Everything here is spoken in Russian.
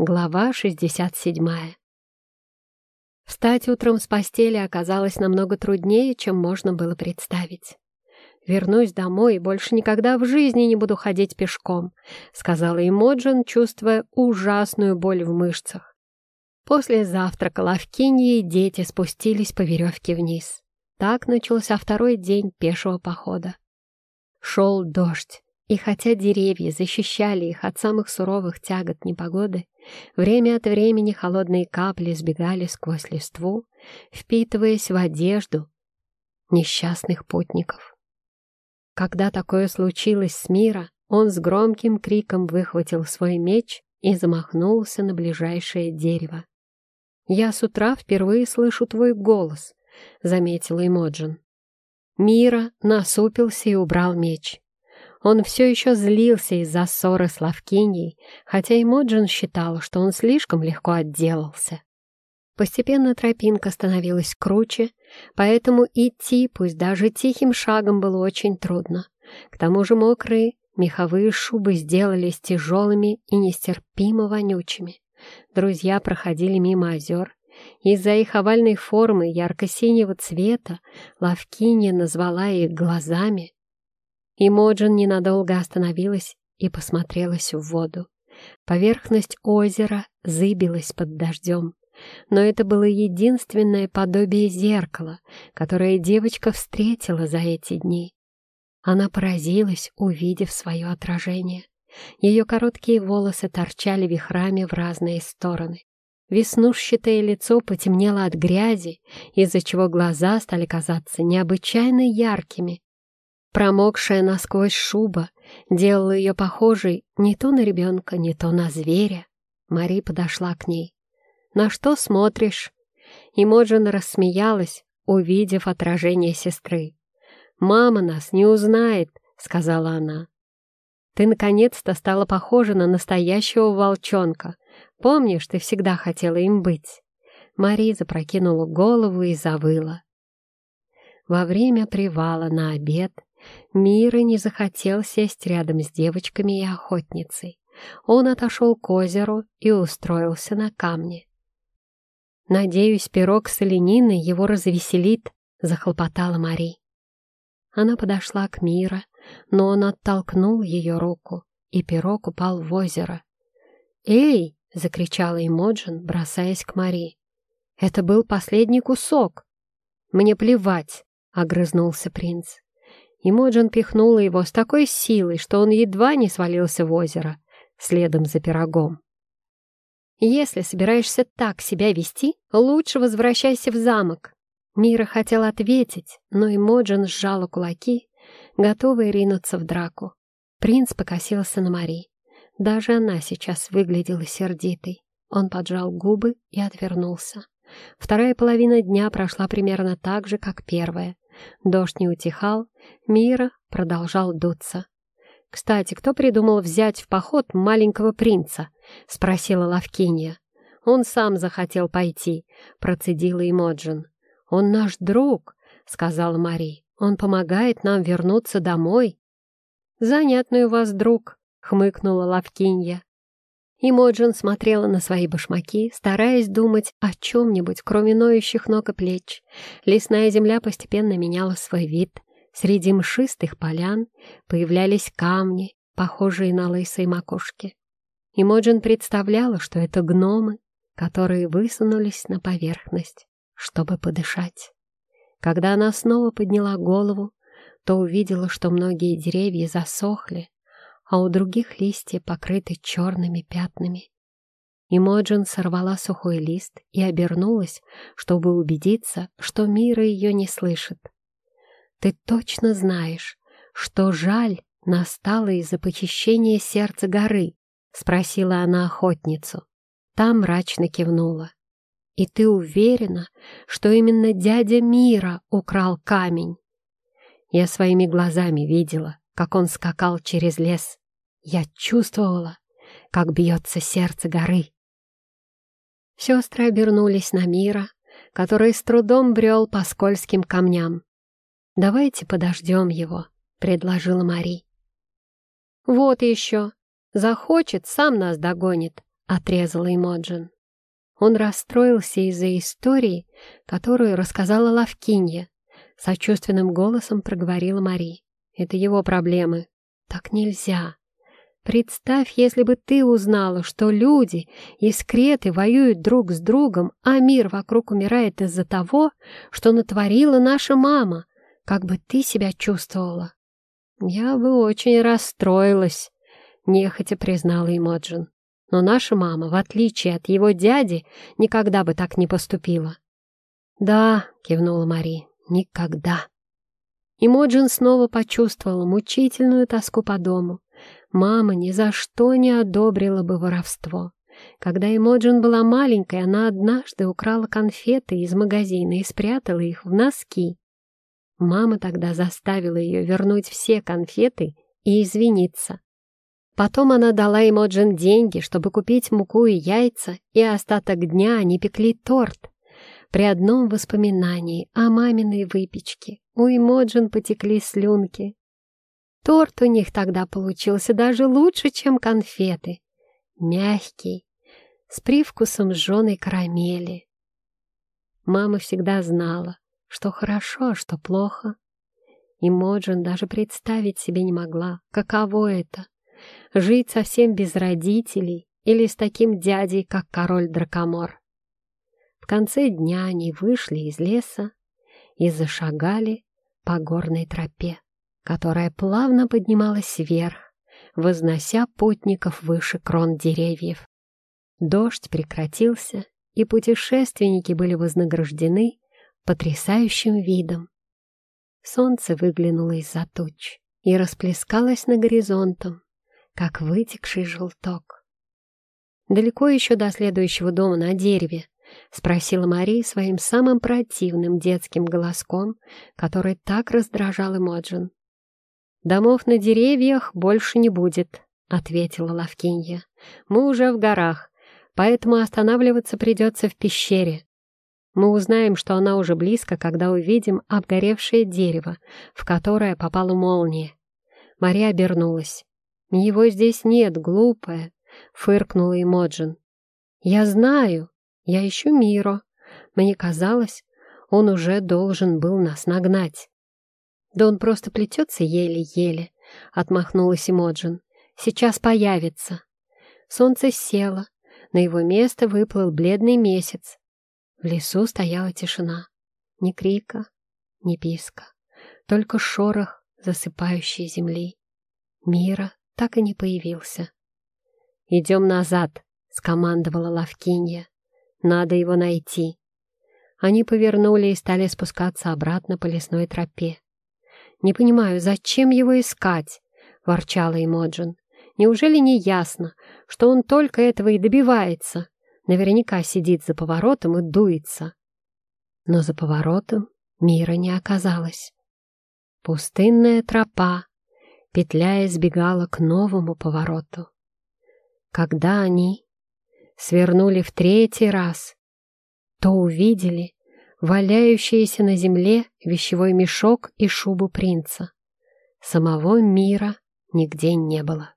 Глава 67. Встать утром с постели оказалось намного труднее, чем можно было представить. «Вернусь домой и больше никогда в жизни не буду ходить пешком», сказала Имоджин, чувствуя ужасную боль в мышцах. После завтрака Лавкиньи и дети спустились по веревке вниз. Так начался второй день пешего похода. Шел дождь, и хотя деревья защищали их от самых суровых тягот непогоды, время от времени холодные капли сбегали сквозь листву, впитываясь в одежду несчастных путников. Когда такое случилось с Мира, он с громким криком выхватил свой меч и замахнулся на ближайшее дерево. «Я с утра впервые слышу твой голос», — заметила Эмоджин. Мира насупился и убрал меч. Он все еще злился из-за ссоры с Лавкиньей, хотя Эмоджин считал, что он слишком легко отделался. Постепенно тропинка становилась круче, поэтому идти, пусть даже тихим шагом, было очень трудно. К тому же мокрые меховые шубы сделались тяжелыми и нестерпимо вонючими. Друзья проходили мимо озер. Из-за их овальной формы ярко-синего цвета Лавкинья назвала их глазами, Имоджин ненадолго остановилась и посмотрелась в воду. Поверхность озера зыбилась под дождем, но это было единственное подобие зеркала, которое девочка встретила за эти дни. Она поразилась, увидев свое отражение. Ее короткие волосы торчали вихрами в разные стороны. Веснушчатое лицо потемнело от грязи, из-за чего глаза стали казаться необычайно яркими, Промокшая насквозь шуба делала ее похожей не то на ребенка, не то на зверя. Мари подошла к ней. «На что смотришь?» Имоджин рассмеялась, увидев отражение сестры. «Мама нас не узнает», — сказала она. «Ты наконец-то стала похожа на настоящего волчонка. Помнишь, ты всегда хотела им быть?» Мари запрокинула голову и завыла. Во время привала на обед Мира не захотел сесть рядом с девочками и охотницей. Он отошел к озеру и устроился на камне. «Надеюсь, пирог с олениной его развеселит», — захлопотала Мари. Она подошла к Мира, но он оттолкнул ее руку, и пирог упал в озеро. «Эй!» — закричала Эмоджин, бросаясь к Мари. «Это был последний кусок!» «Мне плевать!» — огрызнулся принц и Моджин пихнула его с такой силой, что он едва не свалился в озеро, следом за пирогом. «Если собираешься так себя вести, лучше возвращайся в замок». Мира хотел ответить, но Эмоджин сжала кулаки, готовая ринуться в драку. Принц покосился на Мари. Даже она сейчас выглядела сердитой. Он поджал губы и отвернулся. Вторая половина дня прошла примерно так же, как первая. Дождь не утихал, Мира продолжал дуться. «Кстати, кто придумал взять в поход маленького принца?» — спросила Лавкинья. «Он сам захотел пойти», — процедила Эмоджин. «Он наш друг», — сказала Мари. «Он помогает нам вернуться домой». «Занятный у вас друг», — хмыкнула Лавкинья. Имоджин смотрела на свои башмаки, стараясь думать о чем-нибудь, кроме ноющих ног и плеч. Лесная земля постепенно меняла свой вид. Среди мшистых полян появлялись камни, похожие на лысые макушки. Имоджин представляла, что это гномы, которые высунулись на поверхность, чтобы подышать. Когда она снова подняла голову, то увидела, что многие деревья засохли, а у других листья покрыты черными пятнами. Имоджин сорвала сухой лист и обернулась, чтобы убедиться, что Мира ее не слышит. «Ты точно знаешь, что жаль настала из-за похищения сердца горы?» — спросила она охотницу. Та мрачно кивнула. «И ты уверена, что именно дядя Мира украл камень?» Я своими глазами видела, как он скакал через лес. Я чувствовала, как бьется сердце горы. Сестры обернулись на Мира, который с трудом брел по скользким камням. «Давайте подождем его», — предложила Мари. «Вот еще. Захочет, сам нас догонит», — отрезала Эмоджин. Он расстроился из-за истории, которую рассказала Лавкинья. Сочувственным голосом проговорила Мари. Это его проблемы. Так нельзя. Представь, если бы ты узнала, что люди из Креты воюют друг с другом, а мир вокруг умирает из-за того, что натворила наша мама. Как бы ты себя чувствовала? Я бы очень расстроилась, нехотя признала Эмоджин. Но наша мама, в отличие от его дяди, никогда бы так не поступила. «Да», — кивнула Мари, — «никогда». Имоджин снова почувствовала мучительную тоску по дому. Мама ни за что не одобрила бы воровство. Когда Эмоджин была маленькой, она однажды украла конфеты из магазина и спрятала их в носки. Мама тогда заставила ее вернуть все конфеты и извиниться. Потом она дала Эмоджин деньги, чтобы купить муку и яйца, и остаток дня они пекли торт. При одном воспоминании о маминой выпечке у Эмоджин потекли слюнки. Торт у них тогда получился даже лучше, чем конфеты. Мягкий, с привкусом жженой карамели. Мама всегда знала, что хорошо, а что плохо. И Моджин даже представить себе не могла, каково это жить совсем без родителей или с таким дядей, как король Дракомор. В конце дня они вышли из леса и зашагали по горной тропе, которая плавно поднималась вверх, вознося путников выше крон деревьев. Дождь прекратился, и путешественники были вознаграждены потрясающим видом. Солнце выглянуло из-за туч и расплескалось на горизонтом, как вытекший желток. «Далеко еще до следующего дома на дереве?» — спросила Мария своим самым противным детским голоском, который так раздражал Эмоджин. «Домов на деревьях больше не будет», — ответила Лавкинья. «Мы уже в горах, поэтому останавливаться придется в пещере. Мы узнаем, что она уже близко, когда увидим обгоревшее дерево, в которое попала молния». Мария обернулась. «Его здесь нет, глупая», — фыркнула Эмоджин. «Я знаю, я ищу Миро. Мне казалось, он уже должен был нас нагнать». «Да он просто плетется еле-еле», — отмахнулась Эмоджин. «Сейчас появится». Солнце село, на его место выплыл бледный месяц. В лесу стояла тишина. Ни крика, ни писка, только шорох засыпающей земли. Мира так и не появился. «Идем назад», — скомандовала Лавкинья. «Надо его найти». Они повернули и стали спускаться обратно по лесной тропе. «Не понимаю, зачем его искать?» — ворчала Эмоджин. «Неужели не ясно, что он только этого и добивается? Наверняка сидит за поворотом и дуется». Но за поворотом мира не оказалось. Пустынная тропа петляя сбегала к новому повороту. Когда они свернули в третий раз, то увидели валяющиеся на земле вещевой мешок и шубу принца. Самого мира нигде не было.